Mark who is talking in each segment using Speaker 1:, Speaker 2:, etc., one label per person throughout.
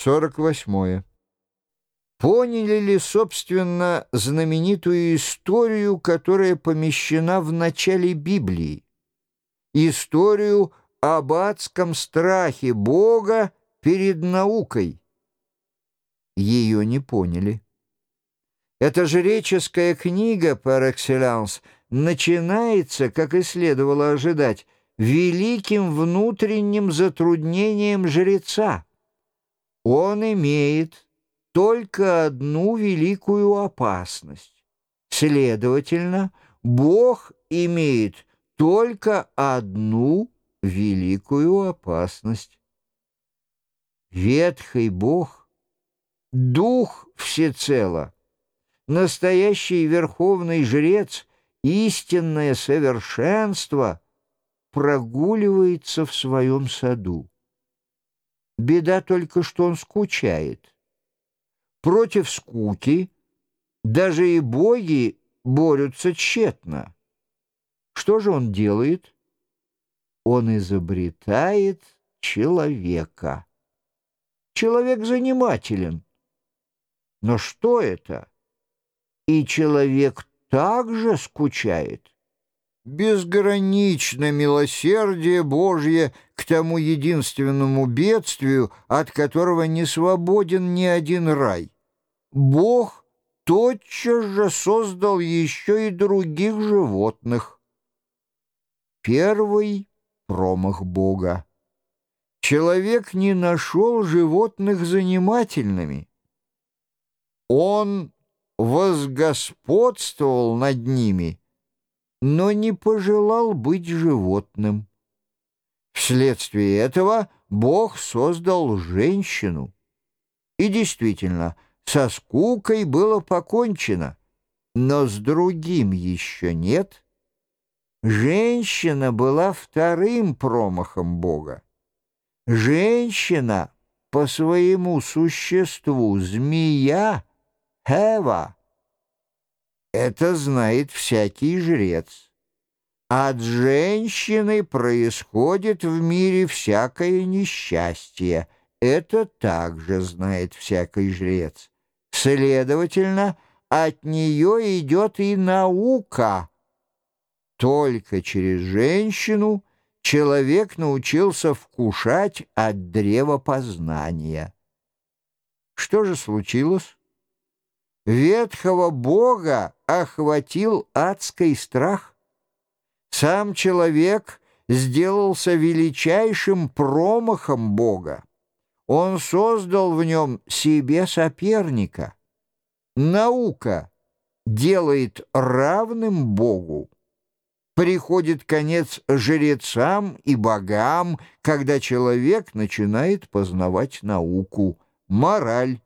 Speaker 1: 48. Поняли ли, собственно, знаменитую историю, которая помещена в начале Библии? Историю об адском страхе Бога перед наукой. Ее не поняли. Эта жреческая книга, par excellence, начинается, как и следовало ожидать, великим внутренним затруднением жреца. Он имеет только одну великую опасность. Следовательно, Бог имеет только одну великую опасность. Ветхий Бог, Дух всецело, настоящий верховный жрец, истинное совершенство прогуливается в своем саду. Беда только, что он скучает. Против скуки даже и боги борются тщетно. Что же он делает? Он изобретает человека. Человек занимателен. Но что это? И человек также скучает безгранично милосердие Божье к тому единственному бедствию, от которого не свободен ни один рай. Бог тотчас же создал еще и других животных. Первый промах Бога. Человек не нашел животных занимательными. Он возгосподствовал над ними — но не пожелал быть животным. Вследствие этого Бог создал женщину. И действительно, со скукой было покончено, но с другим еще нет. Женщина была вторым промахом Бога. Женщина по своему существу змея, Эва — это знает всякий жрец. От женщины происходит в мире всякое несчастье. Это также знает всякий жрец. Следовательно, от нее идет и наука. Только через женщину человек научился вкушать от древа познания. Что же случилось? Ветхого Бога охватил адский страх. Сам человек сделался величайшим промахом Бога. Он создал в нем себе соперника. Наука делает равным Богу. Приходит конец жрецам и богам, когда человек начинает познавать науку, мораль,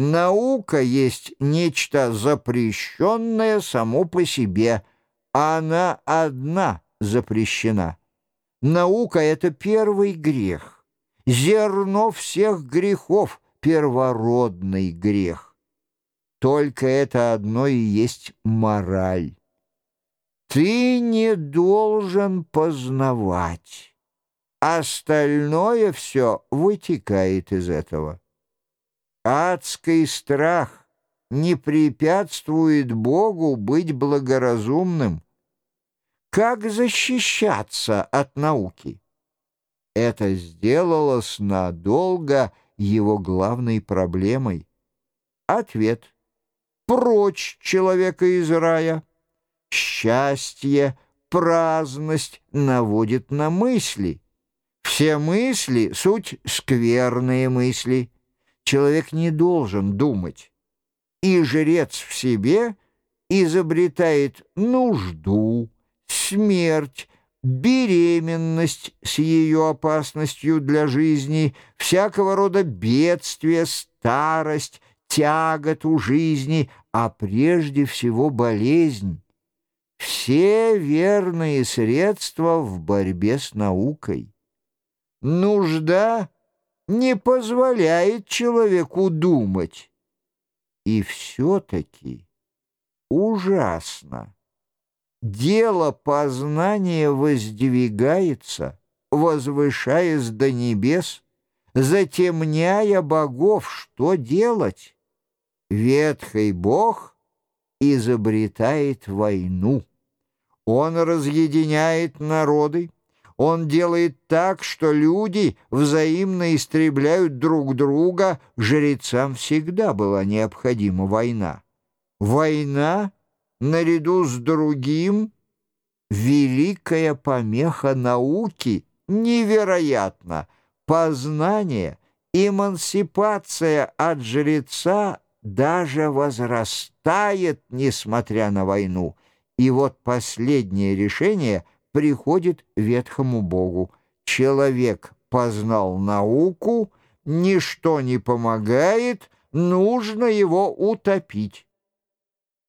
Speaker 1: Наука есть нечто запрещенное само по себе. Она одна запрещена. Наука — это первый грех. Зерно всех грехов — первородный грех. Только это одно и есть мораль. Ты не должен познавать. Остальное все вытекает из этого. Адский страх не препятствует Богу быть благоразумным. Как защищаться от науки? Это сделалось надолго его главной проблемой. Ответ. Прочь человека из рая. Счастье, праздность наводит на мысли. Все мысли — суть скверные мысли — человек не должен думать. И жрец в себе изобретает нужду, смерть, беременность с ее опасностью для жизни, всякого рода бедствия, старость, тяготу жизни, а прежде всего болезнь. Все верные средства в борьбе с наукой. Нужда — не позволяет человеку думать. И все-таки ужасно. Дело познания воздвигается, возвышаясь до небес, затемняя богов, что делать? Ветхий бог изобретает войну. Он разъединяет народы, он делает так, что люди взаимно истребляют друг друга. Жрецам всегда была необходима война. Война, наряду с другим, великая помеха науки, невероятно. Познание, эмансипация от жреца даже возрастает, несмотря на войну. И вот последнее решение — приходит ветхому богу. Человек познал науку, ничто не помогает, нужно его утопить.